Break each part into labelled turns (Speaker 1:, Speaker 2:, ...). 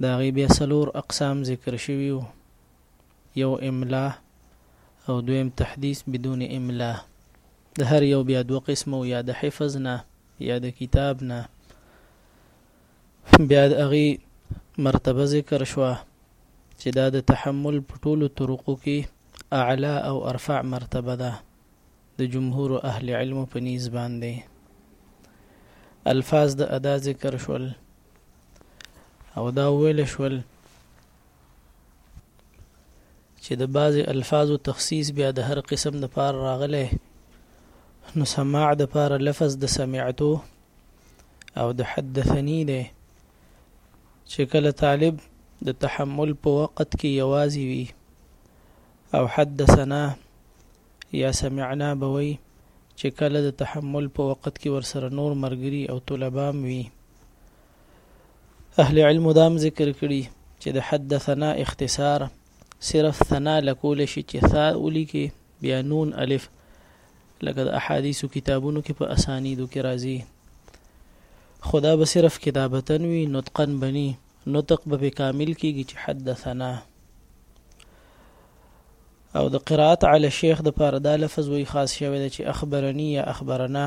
Speaker 1: د هغې بیا څلور اقسام ذکر شوي وو، یو املاء او دویم تحدیث بدون املاء، د هر یو بیا دوه قسمه وو، یا د حفظ نه یا د کتاب نه، بیا د هغې مرتبه ذکر شوه چې دا د تحمل په ټولو طرقو کې اعلا او ارفع مرتبه ده د جمهور اهل علم په نیز باندې الفاظ د ادا ذکر شول او دا ویل شول چې د بعضې الفاظو تخصیص بیا د هر قسم د پار راغلی نو سماع د پار لفظ د سمعتو او د حدثنی دی چې کله طالب د تحمل په وخت کې یوازې وي او حدثنا یا سمعنا بوي چې کله د تحمل په وخت کې ورسره نور مرګري او طلبام وي اهل علم دام ذکر کړي چې د حدثنا اختصار صرف ثنا لکول شي چې ثا ولي کې بیا نون الف لکه د احادیثو کتابونو کې په اسانیدو کې راځي خدا به صرف کتابتن وي نطقن بني نطق به کامل کیږي چې حدثنا او د قرات علی شیخ د پاره دا لفظ وی خاص شوی چې اخبرنی یا اخبرنا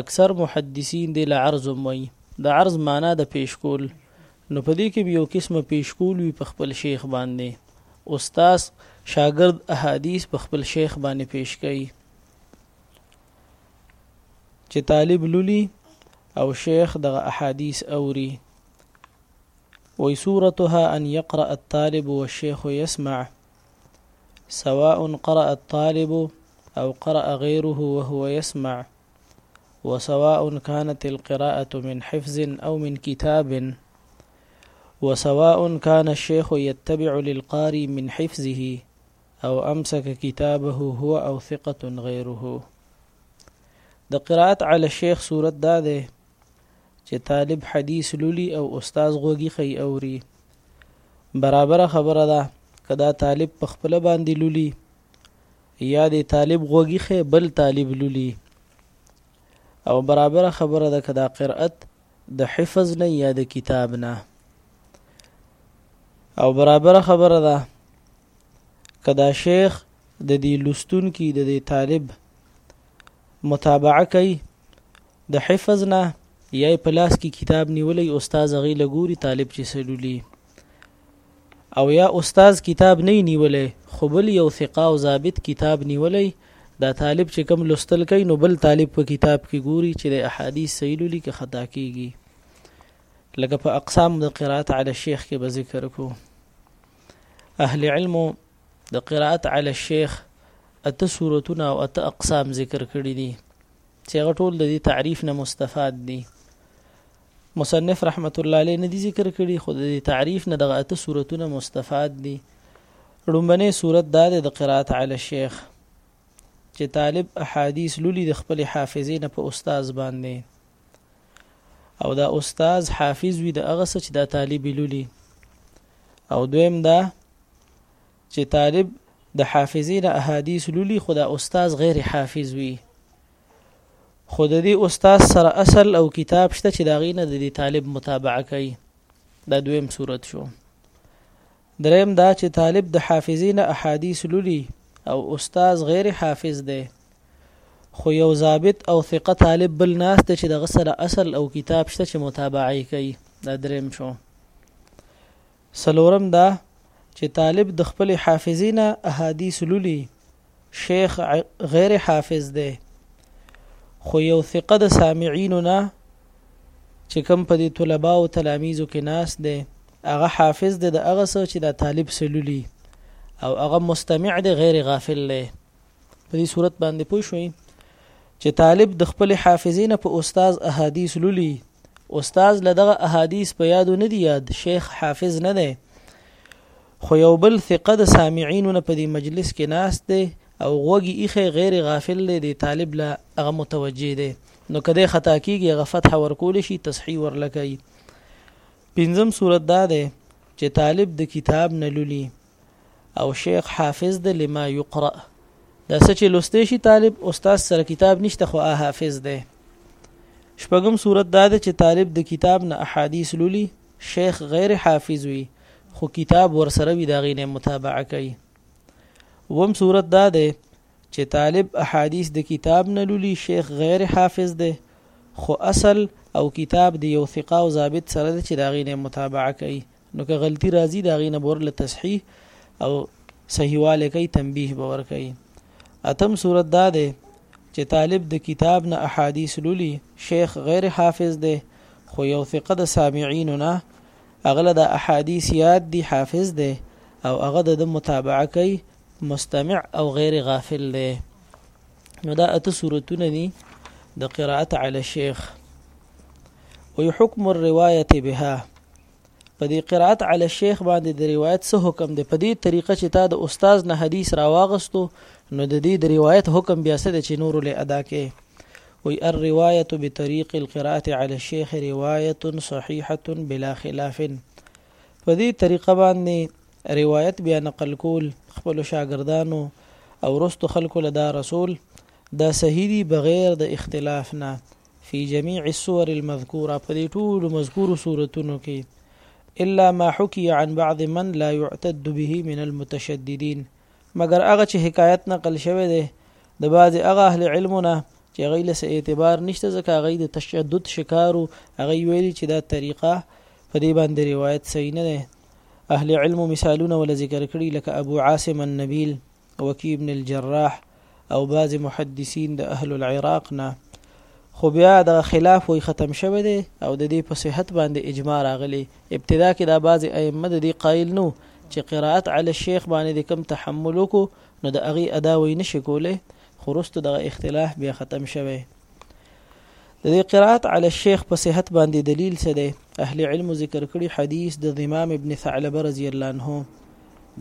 Speaker 1: اکثر محدثین دې له عرض هم وایي. د عرض مانا د پېش کول نو په دې کې به یو قسمه پېش کول وي په خپل شیخ باندې. استاد، شاګرد احادیث په خپل شیخ باندې پېش کوي چې طالب لولي او شیخ دغه احادیث اوري. وي صورتها ان يقرأ الطالب والشيخ يسمع سواء قرأ الطالب أو قرأ غيره وهو يسمع وسواء كانت القراءة من حفظ أو من كتاب وسواء كان الشيخ يتبع للقاري من حفظه أو أمسك كتابه هو أو ثقة غيره ده قراءة على الشيخ سورة داده چې طالب حدیث لولي او استاد غوږی خي اوري برابر خبره ده کدا طالب په خپل باندې لولي یا د طالب غوږی خي بل طالب لولي او برابر خبره ده کدا قرأت د حفظ نه یا د کتاب نه او برابر خبره ده کدا شیخ د دې لستون کې د دې طالب متابعه کوي د حفظ نه یا یې په لاس کې کتاب نیولی استاد هغې له ګوري طالب چې څه لولي او یا استاد کتاب نه نیولی خو بل یو ثقه او ضابط کتاب نیولی دا طالب چې کم لوستل کوي نو بل طالب په کتاب کې ګوري چې د احادیث صحیح لولي که خطا کیږي لکه په اقسام د قرات علی الشیخ کې به ذکر کو اهل علم د قرات علی الشیخ اته صورتونه او اته اقسام ذکر کړی دي چې هغه ټول د دې تعریف نه مستفاد دي مصنف رحمت الله علیه نه دي ذکر کړي خو د تعریف نه دغه اته صورتونه مستفاد دي لومبنه صورت دا د قرات علی شیخ چې طالب احادیث لولي د خپل حافظې نه په استاد باندې او دا استاد حافظ وي د هغه څه چې دا طالب لولي او دویم دا چې طالب د حافظې نه احادیث لولي خو دا استاد غیر حافظ وي خو د دې استاد سره اصل او کتاب شته چې دا غینه د دې طالب متابعه کوي دا دویم صورت شو دریم دا چې طالب د حافظین احادیث لولي او استاد غیر حافظ دی خو یو ضابط او ثقه طالب بل ناس ته چې د غسل اصل او کتاب شته چې متابعه کوي دا دریم شو څلورم دا چې طالب د خپلې حافظې نه احادیث لولي، شیخ غیر حافظ دی خو یو ثقه د سامعینو نه چې کوم په دې طلبا او تلامیزو کې ناس دی هغه حافظ دی د هغه څه چې دا طالب سلولي او هغه مستمع دی غیر غافل دی په دې صورت باندې پوه شوئ چې طالب د خپل حافظې نه په استاد احادیث لولي استاد له دغه احادیث په یادو نه دی یاد شیخ حافظ نه دی خو یو بل ثقه د سامعینو نه په دې مجلس کې ناست دی او غوږی ایخه غیر غافل دی د طالب له هغه متوجه دی نو کده خطا کیږي هغه فتح ورکول شي تصحیح ورلکای پنځم صورت دا ده چې طالب د کتاب نه لولي او شیخ حافظ د لما یقرأ دا څه چې لوستې شي طالب استاد سره کتاب نشته خو آه حافظ دی شپږم صورت دا دی چې طالب د کتاب نه احادیث لولي شیخ غیر حافظ وي خو کتاب ورسره وي دا غینه متابعه کوي وم صورت دا ده چې طالب احادیث د کتاب نه لولي شیخ غیر حافظ ده خو اصل او کتاب د یو ثقه او ضابط سره چې دا غینه متابعه کوي نو که غلطی راځي دا غینه بور له تصحیح او صحیحواله کوي تنبیه به ور کوي اتم صورت دا ده چې طالب د کتاب نه احادیث لولي شیخ غیر حافظ ده خو یو ثقه د سامعین نه اغله د احادیث یاد دی حافظ ده او هغه د متابعه کوي مستمع او غیر غافل ده نو دا اته صورتونه دي د قراءت علی شیخ وي حکم الروايه بها په دې قرات علی شیخ باندې د روایت څه حکم دی په دې طریقه چې تا د استاد نه حدیث راواغستو نو د دې د روایت حکم بیا څه دی چې نور له ادا کې وی الروايه بطريق القراءه على الشيخ روايه صحيحه بلا خلاف په دې طریقه باندې روایت بیا نقل کول خپل شاګردانو او رستو خلکو لدا رسول دا صحیح دی بغیر د اختلاف نه فی جمیع السور المذکوره په دې ټولو مذکورو صورتونو کې الا ما حکی عن بعض من لا يعتد به من المتشددين مګر هغه چې حکایت نقل شوی دی د بعض هغه اهل علمونه چې هغه له اعتبار نشته ځکه هغه د تشدد شکارو هغه ویلي چې دا طریقه په دې باندې روایت صحیح نه ده اهل علم مثالونه ول ذکر کړي لکه ابو عاصم النبیل وکی ابن الجراح او بعض محدثین د اهل العراق نه خو بیا د خلاف وی ختم شوه دی او د دې په صحت باندې اجماع راغلی ابتدا کې دا بعض ائمه د دې قائل نو چې قراءت علی الشیخ باندې د کم تحمل کو نو د اغي ادا وی نشي کوله خروست د اختلاف بیا ختم شوه د دې قراءت علی الشیخ په صحت باندې دلیل څه دی اهل علم ذکر کړي حدیث د امام ابن ثعلبه رضی الله عنه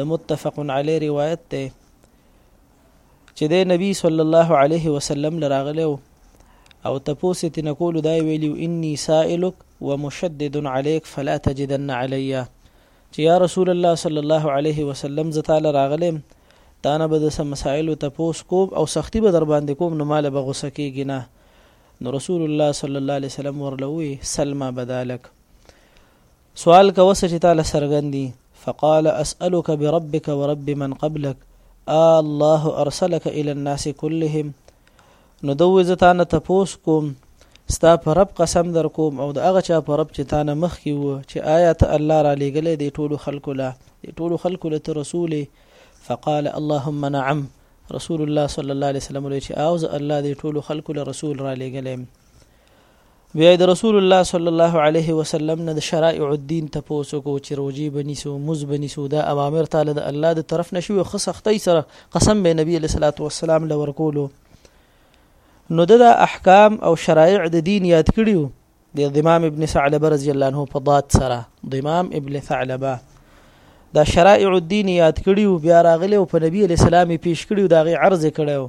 Speaker 1: د متفق علی روایت ته چې د نبی صلی الله علیه وسلم لراغله او تپوس تی نقول دای ویلی انی سائلک ومشدد علیک فلا تجدن علی چې یا رسول الله صلی الله علیه وسلم زتا لراغله تا نه به سم مسائل تپوس کوم او سختی به در باندې کوم نو مال به غوسه کیږي نه نو رسول الله صلی الله علیه وسلم ورلوي سلمہ بدالک سوال کوه څه چې تا له څرګند دي. فقال اسألک بربک ورب من قبلک آ الله ارسلک الي الناس کلهم نو ده وویل زه تا نه تپوس کوم ستا په رب قسم در کوم او د هغه چا په رب چې تا نه مخکې و چې آیا ته الله را لېږلی دی ټولو خلکو له د ټولو خلکو له ته رسول فقال اللهم نعم رسول الله صلی الله علیه وسلم ویل چې او زه الله دې ټولو خلکو له رسول را لېږلی بیا د رسول الله صلی الله علیه وسلم نه د شرایع الدین تاسو کو چې روزي بنیسو مز بنیسو دا اوامر تعالی د الله د طرف نشوي خو سختۍ سره قسم به نبی علیہ الصلوۃ والسلام لور کولو نو د احکام او شرایع د دین یاد کړیو د امام ابن ثعلبه رضی الله عنه په ضاد سره د امام ابن ثعلبه دا شرایع الدین یاد کړیو بیا راغلی او په نبی علیہ السلام پیش کړیو دا غي عرض کړیو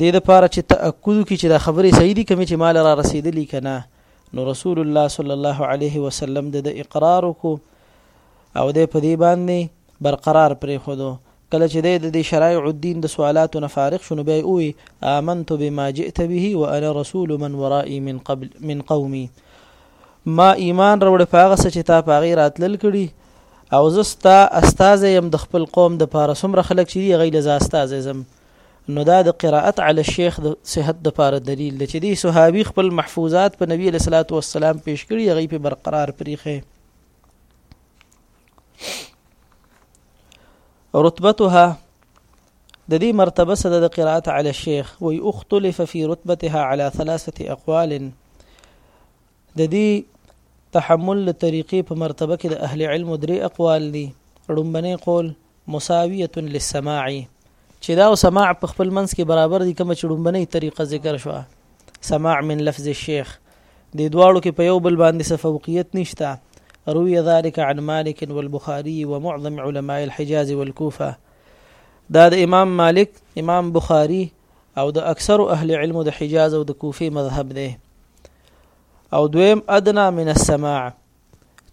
Speaker 1: دې د پاره چې تاکد وکړي چې دا خبرې صحیح دي کومې چې مال را رسیدلې کنه نو رسول الله صلی الله علیه وسلم د اقرار کو او د په دې باندې برقرار پرې خودو کله چې د دې شرایع الدین د سوالاتو نه فارغ شونه به وي آمنت بما جئت به وانا رسول من ورائي من قبل من قومي ما ایمان راوړ پاغه چې تا پاغه راتلل کړي او زستا استاد يم د خپل قوم د پاره سمره خلک چې غیله زاستا زم نو دا د قرائت علی الشیخ د صحت د پاره دلیل دی چې دی صحابي خپل محفوظات په نبی علیہ الصلوۃ والسلام پیش کړي هغه په برقرار پریخه رتبتها د دې مرتبه سره د قرائت علی الشیخ وی اختلف فی رتبتها علی ثلاثه اقوال د دې تحمل د طریقې په مرتبه کې د اهل علم درې اقوال دي ړومبنې قول مساویه للسماع چې دا او سماع په خپل منځ کې برابر دي کوم چې ړومبنې طریقه ذکر شوه سماع من لفظ الشيخ د دواړو کې په یو بل باندې څه فوقیت نشته روي ذلك عن مالك والبخاري ومعظم علماء الحجاز والكوفة دا د امام مالک امام بخاري او د اکثرو اهل علمو د حجاز او د کوفي مذهب دی او دویم ادنا من السماع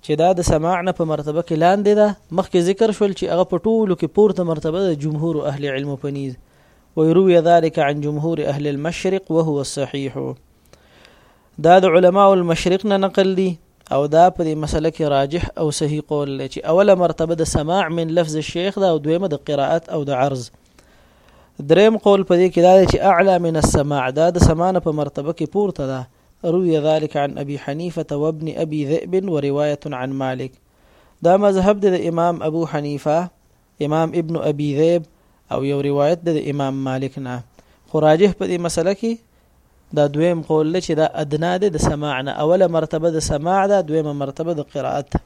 Speaker 1: چې دا د سماع نه په مرتبه کې لاندې ده مخکې ذکر شول چې هغه په ټولو کې پورته مرتبه د جمهور اهل علم په نیز ويروي ذلك عن جمهور اهل المشرق وهو الصحيح دا د علماء المشرق نه نقل دي او دا په دې مسله کې راجح او صحیح قول دی چې اوله مرتبه د سماع من لفظ الشيخ دا او دویمه د قراءت او د عرض دریم قول په دې کې دا دی چې اعلى من السماع دا د سماع په مرتبه کې پورته ده روي ذلك عن ابي حنيفه وابن ابي ذئب وروايه عن مالك دا مذهب د امام ابو حنیفه امام ابن ابي ذئب او یو روایت د امام مالک نه خو راجح په دې مسله کې دا دویم قول لچې دا ادنا ده د سماع نه اوله مرتبه د سماع ده دویمه مرتبه د قرائت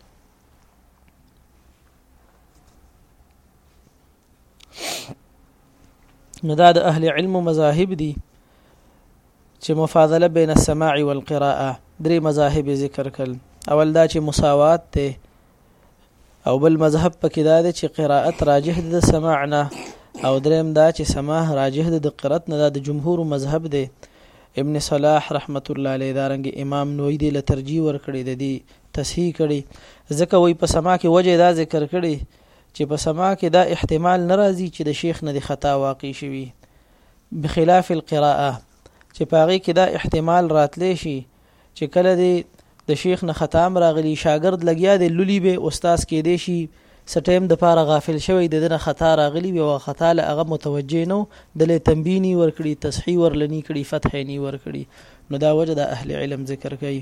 Speaker 1: نو دا د اهل علم مذاهب دي چې مفاضله بین السماع والقراءه درې مذاهب ذکر کړل اول دا چې مساوات ته او بل مذهب پکې دا دی چې قراءت راجح د سماع نه او دریم دا چې سماع راجح د قرات نه د جمهور مذهب دی ابن صلاح رحمت الله علیه دارنګ امام نوی دی لترجی ور کړی د دې تصحیح کړي ځکه وایي په سماع کې وجه دا ذکر کړي چې په سماع کې دا احتمال نه راځي چې د شیخ نه د خطا واقع شوي بخلاف القراءه چې پاغي کې دا احتمال راتلی شي چې کله دی د شیخ نه ختم راغلی شاګرد لګیا دی لولي به استاد کې دی شي سټیم د پاره غافل شوی د دنه خطا راغلی وي او خطا له هغه متوجه نو د له تنبینی ورکړي تصحیح ورلنی کړي فتح نی ورکړي نو دا وجه د اهل علم ذکر کوي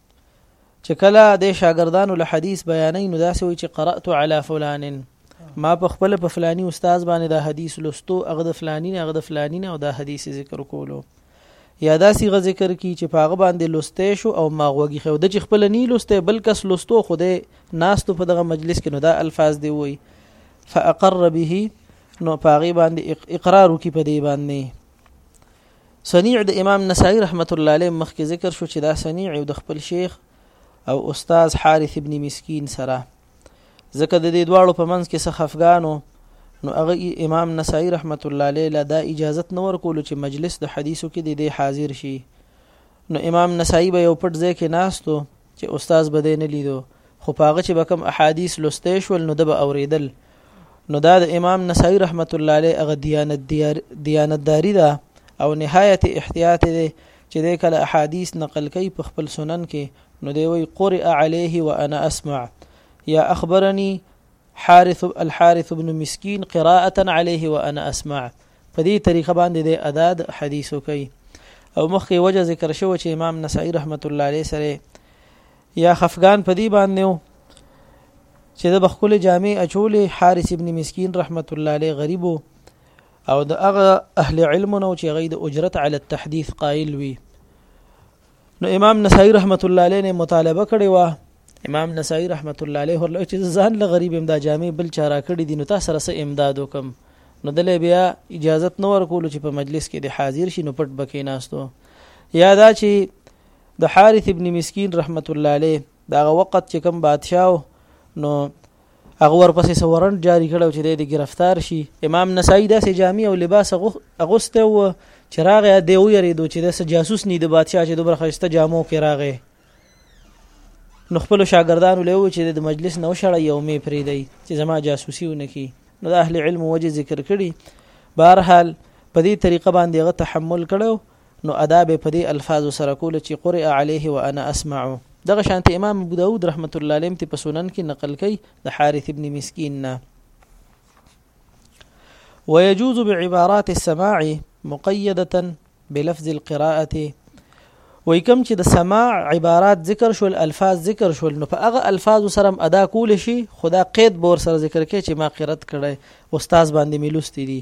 Speaker 1: چې کله د شاګردانو له حدیث بیانې نو داسې وي چې قرات علی فلان ما په خپل په فلانی استاد باندې دا حدیث لستو هغه د فلانی نه هغه د فلانی نه او دا حدیث ذکر کولو یا دا صيغه ذکر کی چې پاغه باندې لوستې شو او ماغوږي خو د چې خپل نه لوستې بل کس لوستو خوده ناستو په دغه مجلس کې نو دا الفاظ دی وای فاقر به نو پاغي باندې اقرار کی په دی باندې صنيع د امام نسائی رحمت الله علیه مخکې ذکر شو چې دا صنيع د خپل شیخ او استاد حارث ابن مسکین سره ځکه د دې دواړو په منځ کې څخه افغانو نو هغه امام نسائی رحمت الله علیه لا دا اجازت نه ورکول چې مجلس د حدیثو کې د دې حاضر شي نو امام نسائی به یو پټ ځای کې ناستو چې استاد به دې نه لیدو خو پاغه چې بکم احادیث لسته شول نو د به اوریدل نو دا د امام نسائی رحمت الله علیه هغه دیانت دیانتداری ده او نهایت احتیاط دی چې د کله احادیث نقل کوي په خپل سنن کې نو دی وی قرئ علیه وانا اسمع یا اخبرني حارث الحارث بن مسكين قراءه عليه وانا اسمع په دې طریقه باندې د ادا د حدیثو کوي او مخکې وجه ذکر شو چې امام نسائی رحمت الله علیه سره یا خفګان په دې باندې و چې د بخکل جامع اچولې حارث ابن مسکین رحمت الله علیه غریب او د هغه اهل علم نو چې غي د اجرت علی التحديث قائل وي نو امام نسائی رحمت الله علیه نه مطالبه کړې و امام نسائی رحمت الله علیه ورله چې ځان له غریب امدا جامع بل چا را کړی دي نو تاسو سره سه امداد وکم نو د بیا اجازه نه ورکول چې په مجلس کې د حاضر شي نو پټ بکې ناستو یا دا چې د حارث ابن مسکین رحمت الله علیه دا وخت چې کوم بادشاہ نو هغه ورپسې سورن جاری کړو چې د گرفتار شي امام نسائی داسې جامع او لباس اغوسته و چې راغی دی و یریدو چې د جاسوس نه د بادشاہ چې دوبره خسته جامو کې راغی نو خپل شاګردانو له و چې د مجلس نو شړی یو می پری دی چې زما جاسوسي ونکي نو د اهل علم وجه ذکر کړي بهرحال په دې طریقه باندې غ تحمل کړو نو ادا به په دې الفاظو سره کوله چې قرئ عليه وانا اسمع دغه شانته امام ابو داود رحمت الله علیه ته په سنن کې نقل کړي د حارث ابن مسکین نه ويجوز بعبارات السماع مقيده بلفظ القراءه وای کوم چې د سماع عبارات ذکر شول الفاظ ذکر شول نو په هغه الفاظ سره ادا کول شي خدا قید بور سره ذکر کې چې ما قرات کړي استاد باندې ملوستي دي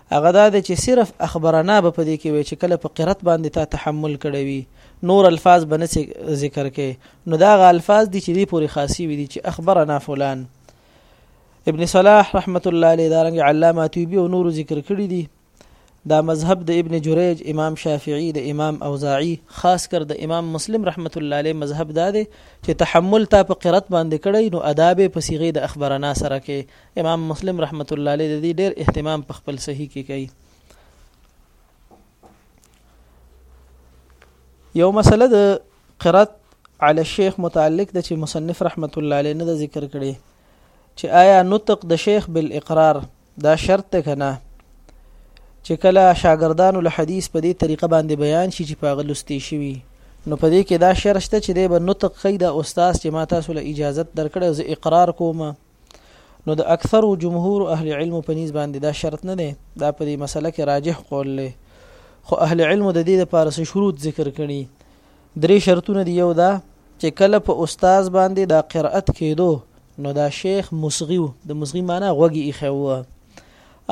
Speaker 1: هغه دا دی چې صرف اخبرنا به په دې کې وي چې کله په قرت باندې تا تحمل کړی وي نور الفاظ به نه ذکر کوي نو دا غ الفاظ دي چې دې پورې خاصي وي دي چې اخبرنا فلان ابن صلاح رحمت الله علیه دارنګ علامه طیبی او نور ذکر کړی دي دا مذهب د ابن جریج امام شافعی د امام اوزاعی خاص کر د امام مسلم رحمت الله علیه مذهب دا دی چې تحمل تا په قرت باندې کړی نو اداب په صيغه د اخبارنا سره کې امام مسلم رحمت الله علیه د دې ډېر اهتمام په خپل صحیح کې کوي یو مسله د قرات علی الشیخ متعلق د چې مصنف رحمت الله علیه نه ذکر کړي چې آیا نطق د شیخ بالاقرار دا شرط کنه چې کله شاګردانو له حدیث په دې طریقه باندې بیان شي چې په غلستي شي نو په دې کې دا شرط شته چې د نطق قیدا استاد چې ما تاسو له اجازه درکړه زه اقرار کوم نو د اکثر او جمهور اهل علم په نيز باندې دا شرط نه دی دا په دې مسله کې راجح قول لې خو اهل علم د دې لپاره څه شروط ذکر کړي درې شرطونه دی یو دا چې کله په استاد باندې دا قرأت کېدو نو دا شیخ مصغي د مصغي معنی غوږی ایخوه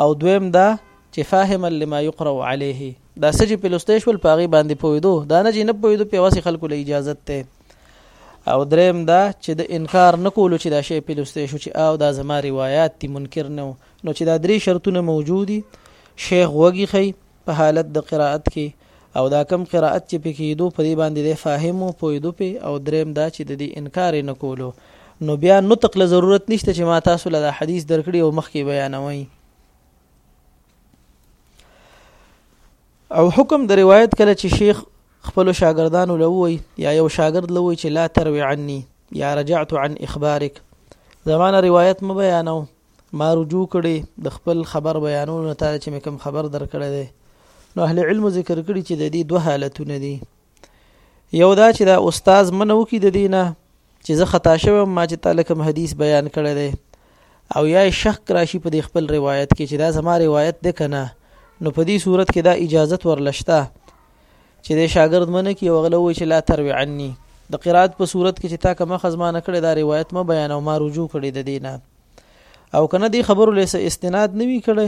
Speaker 1: او دویم دا چې فاهما لما يقرأ عليه دا سجي په لوستې شول پاغي باندې پویدو دا نه چې نه پویدو په واسي خلکو له اجازه ته او دریم دا چې د انکار نه کولو چې دا شی پیلوسته شو چې او دا زما روایت دي منکر نه نو چې دا درې شرطونه موجودي شیخ وږي خي په حالت د قرائت کې او دا کم قرائت چې پکې دو په دې باندې د فاهمو پویدو په او دریم دا چې د دې انکار نه کولو نو بیا نطق له ضرورت نشته چې ما تاسو له حدیث درکړي او مخکې بیانوي او حکم د روایت کله چې شیخ خپل شاګردانو لوي یا یو شاګرد لوي چې لا تروي عني یا رجعت عن اخبارک زمانه روایت م بیانو ما رجوع کړي د خپل خبر بیانولو ته چې کوم خبر درکړی دی نو اهل علم ذکر کړي چې د دې دوه حالتونه دي یو دا چې دا استاد منه وکي د دینه چې زه خطا شوم ما چې تعالی کوم حدیث بیان کړی دی او یا شک راشي په خپل روایت کې چې دا زما روایت ده کنه نو په دې صورت کې دا اجازت ورلشته چې د شاګرد منه کې وغلو چې لا تروي عني د قرات په صورت کې چې تا کوم خزمانه کړي دا روایت ما بیان او ما رجوع کړي د دینه او کنه دی خبرو له استناد نوي کړي